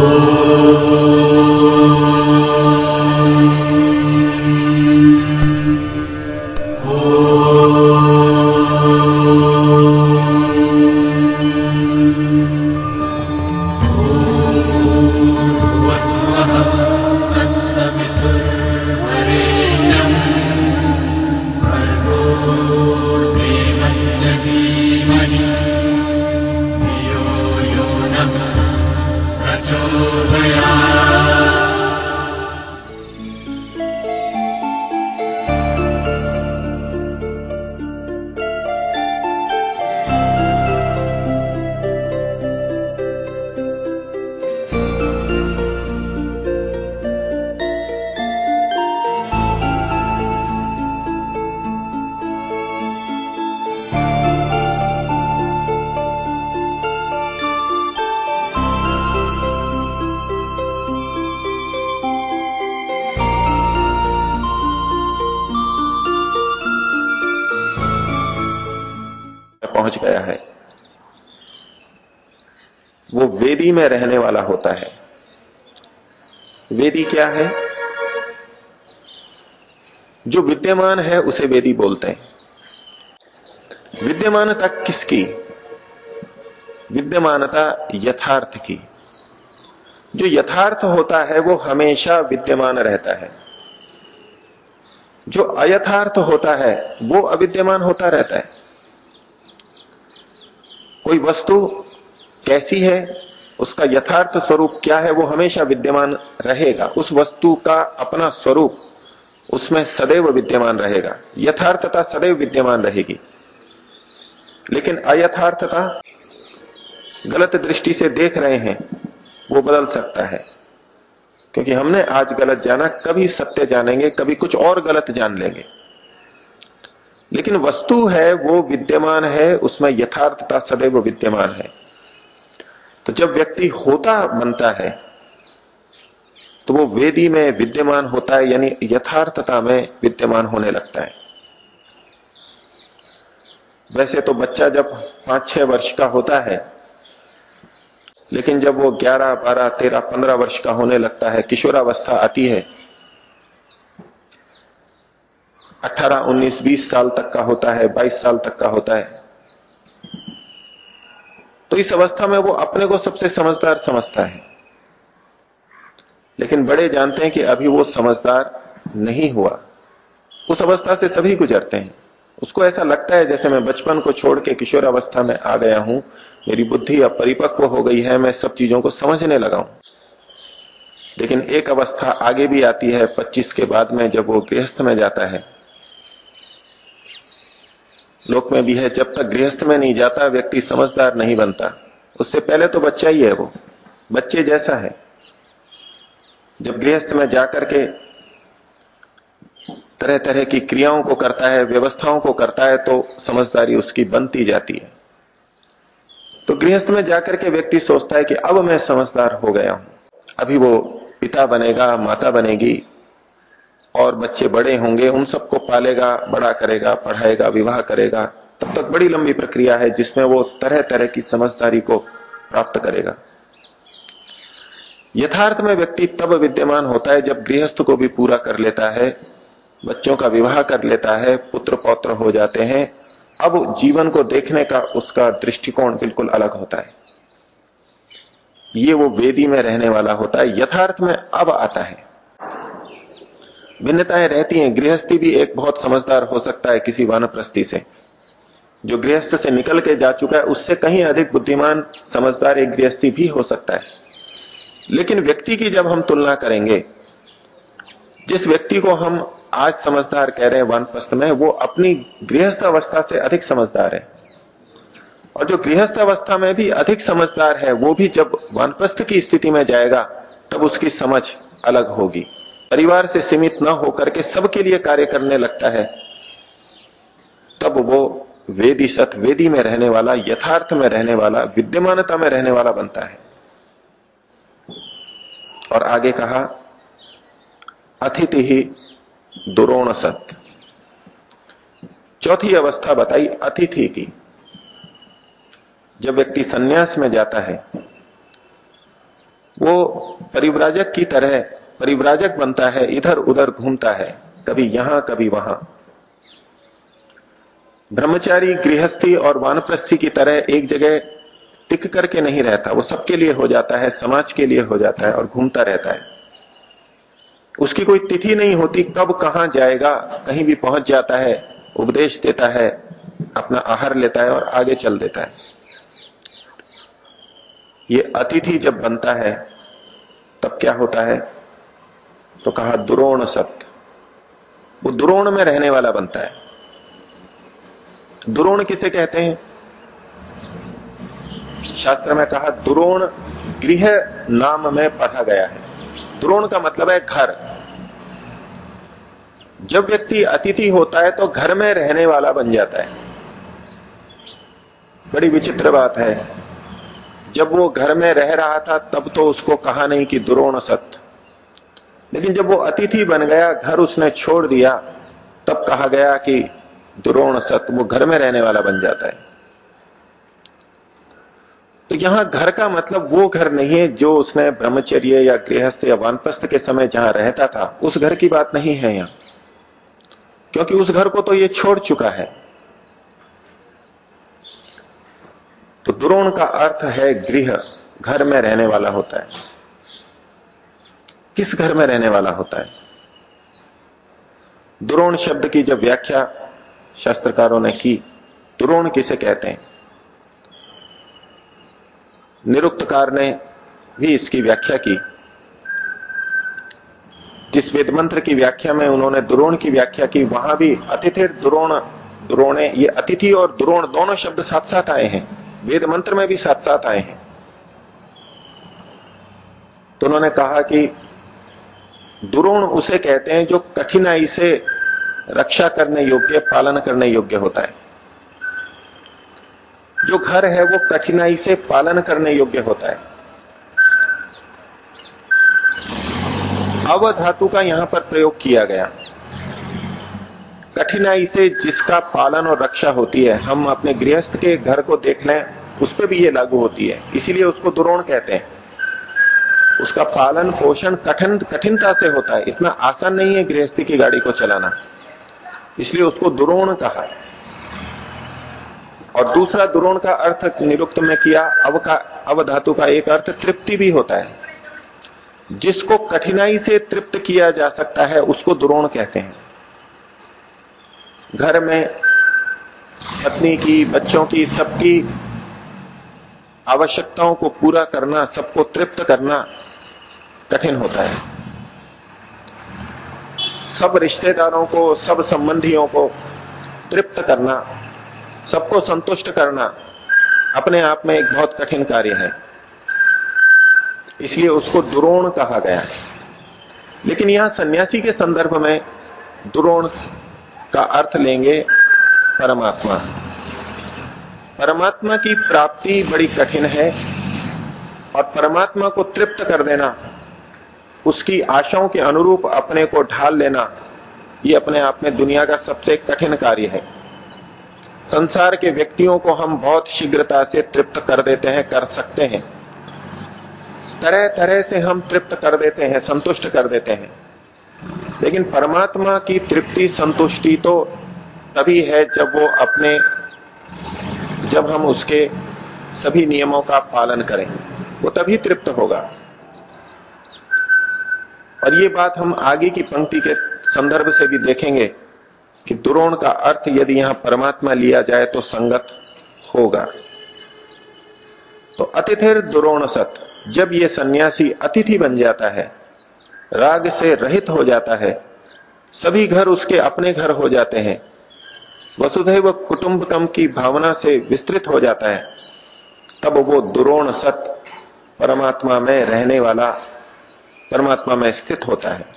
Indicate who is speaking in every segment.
Speaker 1: Lord. पहुँच गया है। वो वेदी में रहने वाला होता है। वेदी क्या है? जो विद्यमान है, उसे वेदी बोलते हैं। विद्यमानता किसकी? विद्यमानता यथार्थ की। जो यथार्थ होता है, वो हमेशा विद्यमान रहता है। जो अयथार्थ होता है, वो अविद्यमान होता रहता है। कोई वस्तु कैसी है, उसका यथार्थ स्वरूप क्या है, वो हमेशा विद्यमान रहेगा। उस वस्तु का अपना स्वरूप, उसमें सदैव विद्यमान रहेगा। यथार्थता सदैव विद्यमान रहेगी। लेकिन अयथार्थता गलत दृष्टि से देख रहे हैं, वो बदल सकता है। क्योंकि हमने आज गलत जाना, कभी सत्य जानेंगे, कभी कुछ और गलत जान लेंगे। लेकिन वस्तु है, वो विद्यमान है, उसमें यथार्थता सदैव विद्यमान है। तो जब व्यक्ति होता बनता है तो वो वेदी में विद्यमान होता है, यानी यथार्थता में विद्यमान होने लगता है। वैसे तो बच्चा जब पाँच छह वर्ष का होता है, लेकिन जब वो ग्यारह, बारह, तेरह, पंद्रह वर्ष का होने लगता है, किशोरावस्था आती है अठारह, उन्नीस, बीस साल तक का होता है, बाईस साल तक का होता है। तो इस अवस्था में वो अपने को सबसे समझदार समझता है। लेकिन बड़े जानते हैं कि अभी वो समझदार नहीं हुआ। उस अवस्था से सभी गुजरते हैं। उसको ऐसा लगता है जैसे मैं बचपन को छोड़ के किशोर अवस्था में आ गया हूँ। मेरी बुद्धि अब परिपक्व हो गई है, मैं सब चीज़ों को समझने लगा हूँ। लेकिन एक अवस्था आगे भी आती है 25 के बाद में जब वो गृहस्थ में जाता है। लोक में भी है, जब तक गृहस्थ में नहीं जाता, व्यक्ति समझदार नहीं बनता। उससे पहले तो बच्चा ही है वो। बच्चे जैसा है। जब गृहस्थ में जाकर के तरह तरह की क्रियाओं को करता है, व्यवस्थाओं को करता है तो समझदारी उसकी बनती जाती है। तो गृहस्थ में जाकर के व्यक्ति सोचता है कि अब मैं समझदार हो गया हूँ। अभी वो पिता बनेगा, माता बनेगी और बच्चे बड़े होंगे, उन सबको पालेगा, बड़ा करेगा, पढ़ाएगा, विवाह करेगा, तब तक बड़ी लंबी प्रक्रिया है जिसमें वो तरह तरह की समझदारी को प्राप्त करेगा। यथार्थ में व्यक्ति तब विद्यमान होता है जब गृहस्थ को भी पूरा कर लेता है, बच्चों का विवाह कर लेता है पुत्र पौत्र हो जाते हैं, अब जीवन को देखने का उसका दृष्टिकोण बिल्कुल अलग होता है। ये वो वेदी में रहने वाला होता है, यथार्थ में अब आता है। भिन्नताएँ रहती हैं। गृहस्थी भी एक बहुत समझदार हो सकता है किसी वानप्रस्थी से। जो गृहस्थ से निकल के जा चुका है, उससे कहीं अधिक बुद्धिमान, समझदार एक गृहस्थी भी हो सकता है। लेकिन व्यक्ति की जब हम तुलना करेंगे, जिस व्यक्ति को हम आज समझदार कह रहे हैं वानप्रस्थ में, वो अपनी गृहस्थ अवस्था से अधिक समझदार है। और जो गृहस्थ अवस्था में भी अधिक समझदार है, वो भी जब वानप्रस्थ की स्थिति में जाएगा, तब उसकी समझ अलग होगी। परिवार से सीमित न होकर के सबके लिए कार्य करने लगता है, तब वो वेदी सत वेदी में रहने वाला, यथार्थ में रहने वाला, विद्यमानता में रहने वाला बनता है। और आगे कहा, अतिथि ही दुरोण सत। चौथी अवस्था बताई अतिथि की। जब व्यक्ति सन्यास में जाता है, वो परिव्राजक की तरह परिव्राजक बनता है, इधर उधर घूमता है, कभी यहाँ, कभी वहाँ। ब्रह्मचारी, गृहस्थी और वानप्रस्थी की तरह एक जगह टिक करके नहीं रहता, वो सबके लिए हो जाता है, समाज के लिए हो जाता है और घूमता रहता है। उसकी कोई तिथि नहीं होती, कब कहाँ जाएगा, कहीं भी पहुँच जाता है, उपदेश देता है, अपना आहार लेता है और आगे चल देता है। ये अतिथि जब बनता है, तब क्या होता है? तो कहा, द्रोण सत्य। वो द्रोण में रहने वाला बनता है। दुरोण किसे कहते हैं? शास्त्र में कहा, द्रोण गृह नाम में पढ़ा गया है। द्रोण का मतलब है घर। जब व्यक्ति अतिथि होता है तो घर में रहने वाला बन जाता है। बड़ी विचित्र बात है। जब वो घर में रह रहा था, तब तो उसको कहा नहीं कि द्रोण सत्य। लेकिन जब वो अतिथि बन गया, घर उसने छोड़ दिया, तब कहा गया कि द्रोण सत्य वो घर में रहने वाला बन जाता है। तो यहाँ घर का मतलब वो घर नहीं है जो उसने ब्रह्मचर्य या गृहस्थ या वानप्रस्थ के समय जहाँ रहता था। उस घर की बात नहीं है यहाँ, क्योंकि उस घर को तो ये छोड़ चुका है। तो द्रोण का अर्थ है गृह, घर में रहने वाला होता है। किस घर में रहने वाला होता है? द्रोण शब्द की जब व्याख्या शास्त्रकारों ने की, द्रोण किसे कहते हैं? निरुक्तकार ने भी इसकी व्याख्या की। जिस वेद मंत्र की व्याख्या में उन्होंने द्रोण की व्याख्या की, वहाँ भी अतिथि द्रोण, द्रोणे, ये अतिथि और द्रोण दोनों शब्द साथ साथ आए हैं। वेद मंत्र में भी साथ साथ आए हैं। तो उन्होंने कहा कि द्रोण उसे कहते हैं जो कठिनाई से रक्षा करने योग्य, पालन करने योग्य होता है। जो घर है वो कठिनाई से पालन करने योग्य होता है। अव धातु का यहाँ पर प्रयोग किया गया। कठिनाई से जिसका पालन और रक्षा होती है, हम अपने गृहस्थ के घर को देख लें, उस पर भी ये लागू होती है। इसीलिए उसको दुरोण कहते हैं। उसका पालन पोषण कठिन, कठिनता से होता है। इतना आसान नहीं है गृहस्थी की गाड़ी को चलाना। इसलिए उसको दुरोण कहा। और दूसरा दुरोण का अर्थ निरुक्त में किया, अव का अवधातु का एक अर्थ तृप्ति भी होता है। जिसको कठिनाई से तृप्त किया जा सकता है, उसको दुरोण कहते हैं। घर में पत्नी की, बच्चों की, सबकी आवश्यकताओं को पूरा करना, सबको तृप्त करना कठिन होता है। सब रिश्तेदारों को, सब संबंधियों को तृप्त करना, सबको संतुष्ट करना अपने आप में एक बहुत कठिन कार्य है। इसलिए उसको दुरोण कहा गया है। लेकिन यहाँ सन्यासी के संदर्भ में दुरोण का अर्थ लेंगे परमात्मा। परमात्मा की प्राप्ति बड़ी कठिन है और परमात्मा को तृप्त कर देना उसकी आशाओं के अनुरूप अपने को ढाल लेना, ये अपने आप में दुनिया का सबसे कठिन कार्य है। संसार के व्यक्तियों को हम बहुत शीघ्रता से तृप्त कर देते हैं, कर सकते हैं। तरह तरह से हम तृप्त कर देते हैं, संतुष्ट कर देते हैं। लेकिन परमात्मा की तृप्ति, संतुष्टि तो तभी है जब वो अपने, जब हम उसके सभी नियमों का पालन करें। वो तभी तृप्त होगा। और ये बात हम आगे की पंक्ति के संदर्भ से भी देखेंगे कि दुरोण का अर्थ यदि यहाँ परमात्मा लिया जाए तो संगत होगा। तो अतिथिर दुरोण सत, जब ये सन्यासी अतिथि बन जाता है, राग से रहित हो जाता है, सभी घर उसके अपने घर हो जाते हैं, वसुधैव कुटुंबकम की भावना से विस्तृत हो जाता है, तब वो दुरोण सत परमात्मा में रहने वाला परमात्मा में स्थित होता है।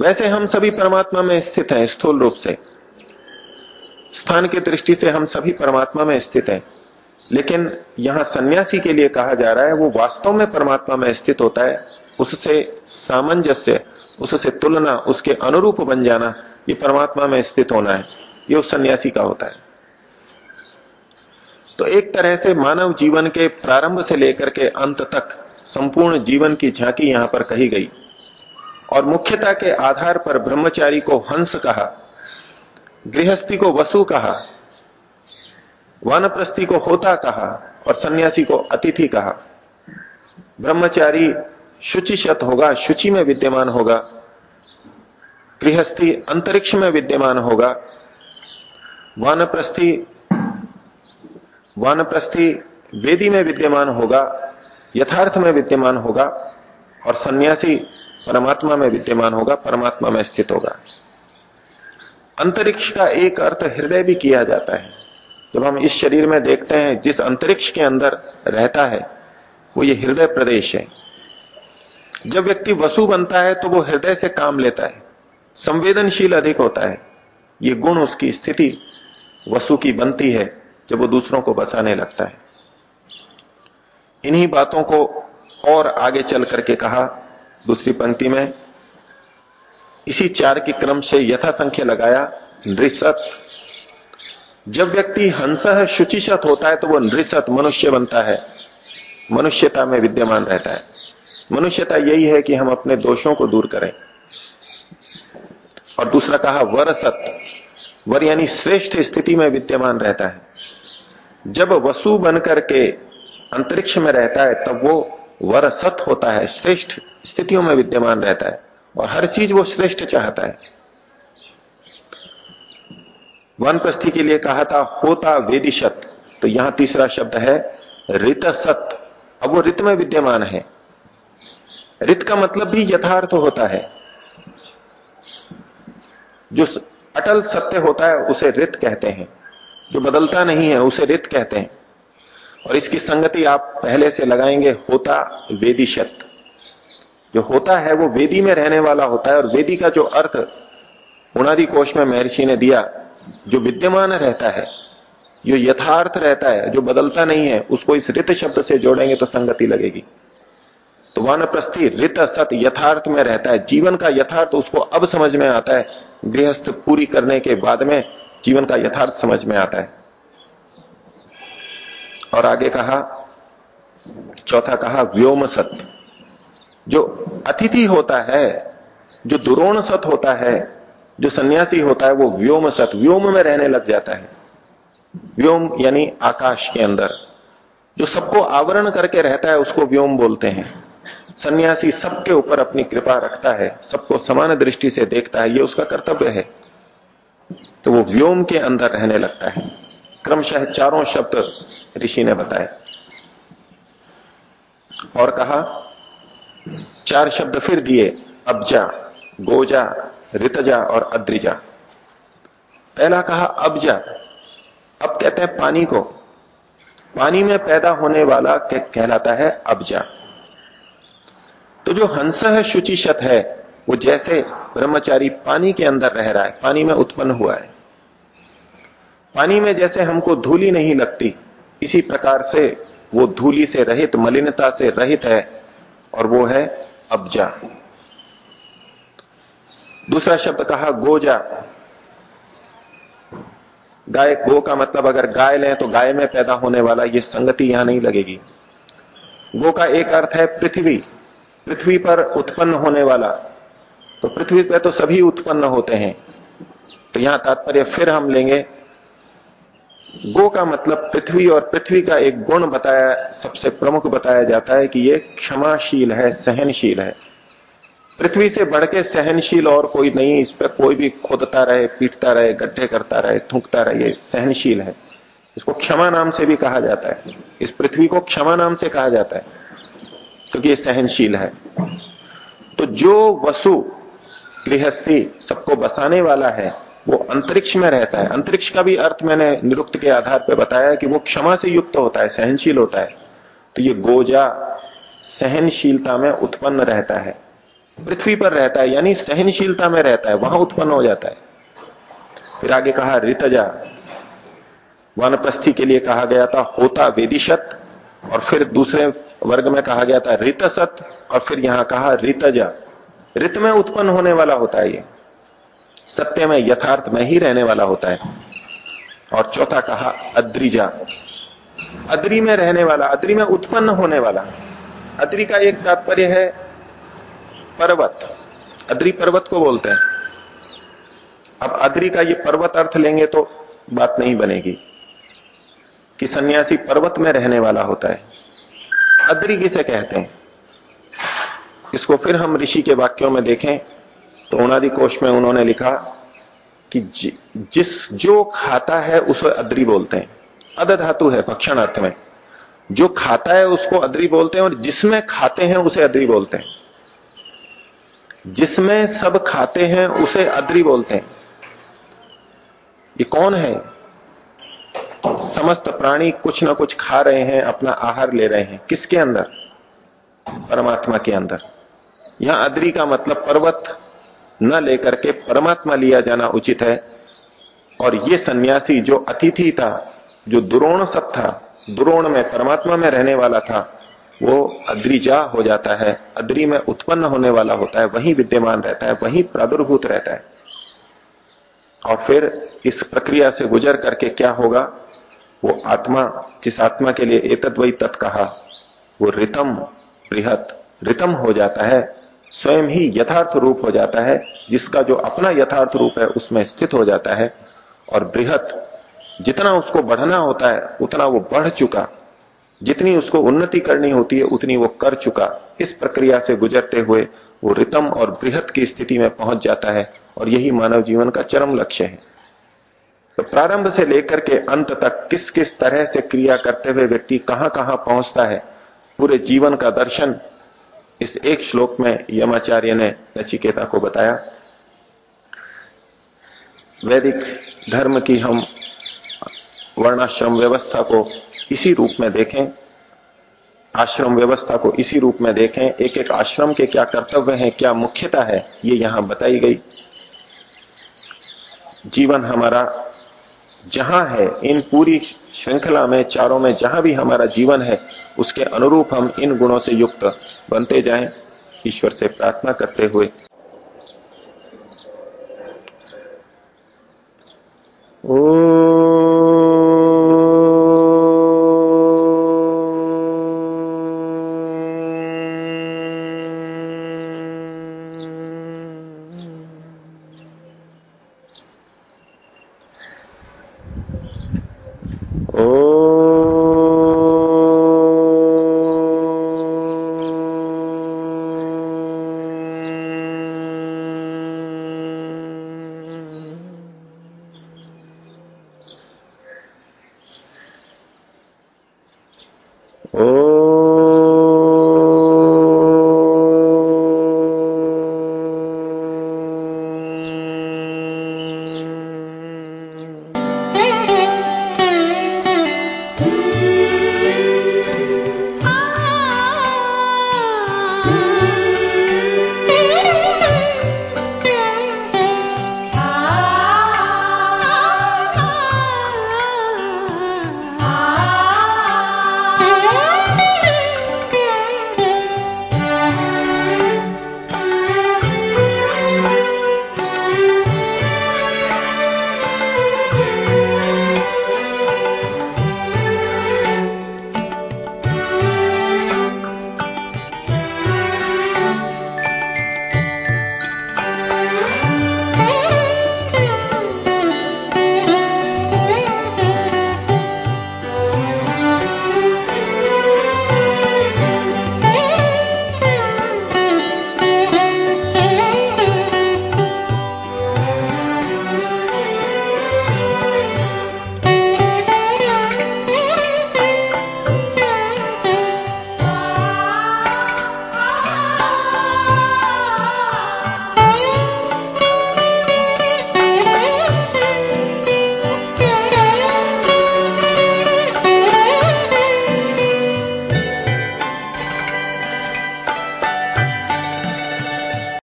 Speaker 1: वैसे हम सभी परमात्मा में स्थित हैं, स्थूल रूप से। स्थान की दृष्टि से हम सभी परमात्मा में स्थित हैं। लेकिन यहाँ सन्यासी के लिए कहा जा रहा है, वो वास्तव में परमात्मा में स्थित होता है, उससे सामंजस्य, उससे तुलना, उसके अनुरूप बन जाना, ये परमात्मा में स्थित होना है। ये उस सन्यासी का होता है। तो एक तरह से मानव जीवन के प्रारंभ से लेकर के अंत तक संपूर्ण जीवन की झांकी यहाँ पर कही गई। और मुख्यता के आधार पर ब्रह्मचारी को हंस कहा, गृहस्थी को वसु कहा, वानप्रस्थी को होता कहा और सन्यासी को अतिथि कहा। ब्रह्मचारी शुचिशत होगा, शुचि में विद्यमान होगा, गृहस्थी अंतरिक्ष में विद्यमान होगा, वानप्रस्थी वानप्रस्थी वेदी में विद्यमान होगा यथार्थ में विद्यमान होगा और सन्यासी परमात्मा में विद्यमान होगा, परमात्मा में स्थित होगा। अंतरिक्ष का एक अर्थ हृदय भी किया जाता है। जब हम इस शरीर में देखते हैं, जिस अंतरिक्ष के अंदर रहता है, वो ये हृदय प्रदेश है। जब व्यक्ति वसु बनता है तो वो हृदय से काम लेता है। संवेदनशील अधिक होता है। ये गुण उसकी स्थिति वसु की बनती है, जब वो दूसरों को बसाने लगता है। इन्हीं बातों को और आगे चल करके कहा दूसरी पंक्ति में, इसी चार के क्रम से यथा संख्या लगाया, नृसत। जब व्यक्ति हंस शुचिशत होता है तो वो नृसत, मनुष्य बनता है। मनुष्यता में विद्यमान रहता है। मनुष्यता यही है कि हम अपने दोषों को दूर करें। और दूसरा कहा वर सत वर यानी श्रेष्ठ स्थिति में विद्यमान रहता है। जब वसु बनकर के अंतरिक्ष में रहता है, तब वो वर सत होता है, श्रेष्ठ स्थितियों में विद्यमान रहता है। और हर चीज़ वो श्रेष्ठ चाहता है। वनप्रस्थि के लिए कहा था, होता वेदिशत। तो यहाँ तीसरा शब्द है रित सत अब वो रित में विद्यमान है। रित का मतलब भी यथार्थ होता है। जो अटल सत्य होता है, उसे रित कहते हैं। जो बदलता नहीं है, उसे रित कहते हैं। और इसकी संगति आप पहले से लगाएँगे, होता वेदी शत जो होता है, वो वेदी में रहने वाला होता है और वेदी का जो अर्थ उनादि कोश में महर्षि ने दिया, जो विद्यमान रहता है, जो यथार्थ रहता है, जो बदलता नहीं है, उसको इस रित शब्द से जोड़ेंगे तो संगति लगेगी। तो वन वानप्रस्थी रित सत यथार्थ में रहता है, जीवन का यथार्थ उसको अब समझ में आता है, गृहस्थ पूरी करने के बाद में जीवन का यथार्थ समझ में आता है। और आगे कहा, चौथा कहा, व्योम सत। जो अतिथि होता है, जो दुरोण सत होता है, जो सन्यासी होता है, वो व्योम सत, व्योम में रहने लग जाता है। व्योम यानी आकाश के अंदर। जो सबको आवरण करके रहता है, उसको व्योम बोलते हैं। सन्यासी सबके ऊपर अपनी कृपा रखता है, सबको समान दृष्टि से देखता है, ये उसका कर्तव्य है। तो वो व्योम के अंदर रहने लगता है। क्रमशः चारों शब्द ऋषि ने बताए। और कहा, चार शब्द फिर दिए, अबजा, गोजा, ऋतजा और अद्रिजा। पहला कहा, अबजा। अब कहते हैं पानी को। पानी में पैदा होने वाला कहलाता है अबजा। तो जो हंस है शुचिशत है, वो जैसे ब्रह्मचारी पानी के अंदर रह रहा है, पानी में उत्पन्न हुआ है। पानी में जैसे हमको धूली नहीं लगती, इसी प्रकार से वो धूली से रहित, मलिनता से रहित है और वो है अबजा। दूसरा शब्द कहा गोजा। गाय, गो का मतलब अगर गाय लें तो गाय में पैदा होने वाला ये संगति यहाँ नहीं लगेगी। गो का एक अर्थ है पृथ्वी। पृथ्वी पर उत्पन्न होने वाला। तो पृथ्वी पर तो सभी उत्पन्न होते हैं। तो यहाँ तात्पर्य फिर हम लेंगे गो का मतलब पृथ्वी और पृथ्वी का एक गुण बताया, सबसे प्रमुख बताया जाता है कि ये क्षमाशील है, सहनशील है। पृथ्वी से बढ़ के सहनशील और कोई नहीं, इस पर कोई भी खोदता रहे, पीटता रहे, गड्ढे करता रहे, थूकता रहे सहनशील है। इसको क्षमा नाम से भी कहा जाता है। इस पृथ्वी को क्षमा नाम से कहा जाता है, क्योंकि ये सहनशील है। तो जो वसु गृहस्थी सबको बसाने वाला है वो अंतरिक्ष में रहता है। अंतरिक्ष का भी अर्थ मैंने निरुक्त के आधार पर बताया कि वो क्षमा से युक्त होता है, सहनशील होता है। तो ये गोजा सहनशीलता में उत्पन्न रहता है। पृथ्वी पर रहता है, यानी सहनशीलता में रहता है, वहाँ उत्पन्न हो जाता है। फिर आगे कहा, ऋतजा। वनप्रस्थी के लिए कहा गया था, होता वेदिशत, और फिर दूसरे वर्ग में कहा गया था, ऋतसत, और फिर यहाँ कहा, ऋतजा। ऋत में उत्पन्न होने वाला होता है ये। सत्य में यथार्थ में ही रहने वाला होता है। और चौथा कहा, अद्रिजा। अद्री में रहने वाला, अद्री में उत्पन्न होने वाला। अद्री का एक तात्पर्य है, पर्वत। अद्री पर्वत को बोलते हैं। अब अद्री का ये पर्वत अर्थ लेंगे तो बात नहीं बनेगी कि सन्यासी पर्वत में रहने वाला होता है। अद्री किसे कहते हैं? इसको फिर हम ऋषि के वाक्यों में देखें। तो उनादि कोश में उन्होंने लिखा कि जिस, जो खाता है उसे अद्री बोलते हैं। अद धातु है, भक्षण अर्थ में। जो खाता है उसको अद्री बोलते हैं और जिसमें खाते हैं उसे अद्री बोलते हैं। जिसमें सब खाते हैं उसे अद्री बोलते हैं। ये कौन है? समस्त प्राणी कुछ ना कुछ खा रहे हैं, अपना आहार ले रहे हैं। किसके अंदर? परमात्मा के अंदर। यहाँ अद्री का मतलब पर्वत न लेकर के परमात्मा लिया जाना उचित है। और ये सन्यासी जो अतिथि था, जो दुरोण सत था, दुरोण में, परमात्मा में रहने वाला था, वो अद्रिजा हो जाता है, अद्री में उत्पन्न होने वाला होता है, वही विद्यमान रहता है, वही प्रादुर्भूत रहता है। और फिर इस प्रक्रिया से गुजर करके क्या होगा? वो आत्मा, जिस आत्मा के लिए एतद वही तत् कहा, वो रितम, बृहत, रितम हो जाता है। स्वयं ही यथार्थ रूप हो जाता है, जिसका जो अपना यथार्थ रूप है, उसमें स्थित हो जाता है। और बृहत, जितना उसको बढ़ना होता है, उतना वो बढ़ चुका। जितनी उसको उन्नति करनी होती है, उतनी वो कर चुका। इस प्रक्रिया से गुजरते हुए वो रितम और बृहत की स्थिति में पहुँच जाता है, और यही मानव जीवन का चरम लक्ष्य है। तो प्रारंभ से लेकर के अंत तक किस किस तरह से क्रिया करते हुए व्यक्ति कहाँ कहाँ पहुँचता है, पूरे जीवन का दर्शन इस एक श्लोक में यमाचार्य ने नचिकेता को बताया, वैदिक धर्म की हम वर्णाश्रम व्यवस्था को इसी रूप में देखें, आश्रम व्यवस्था को इसी रूप में देखें एक एक आश्रम के क्या कर्तव्य हैं, क्या मुख्यता है, ये यहाँ बताई गई। जीवन हमारा जहाँ है, इन पूरी श्रृंखला में, चारों में जहाँ भी हमारा जीवन है उसके अनुरूप हम इन गुणों से युक्त बनते जाएँ ईश्वर से प्रार्थना करते हुए।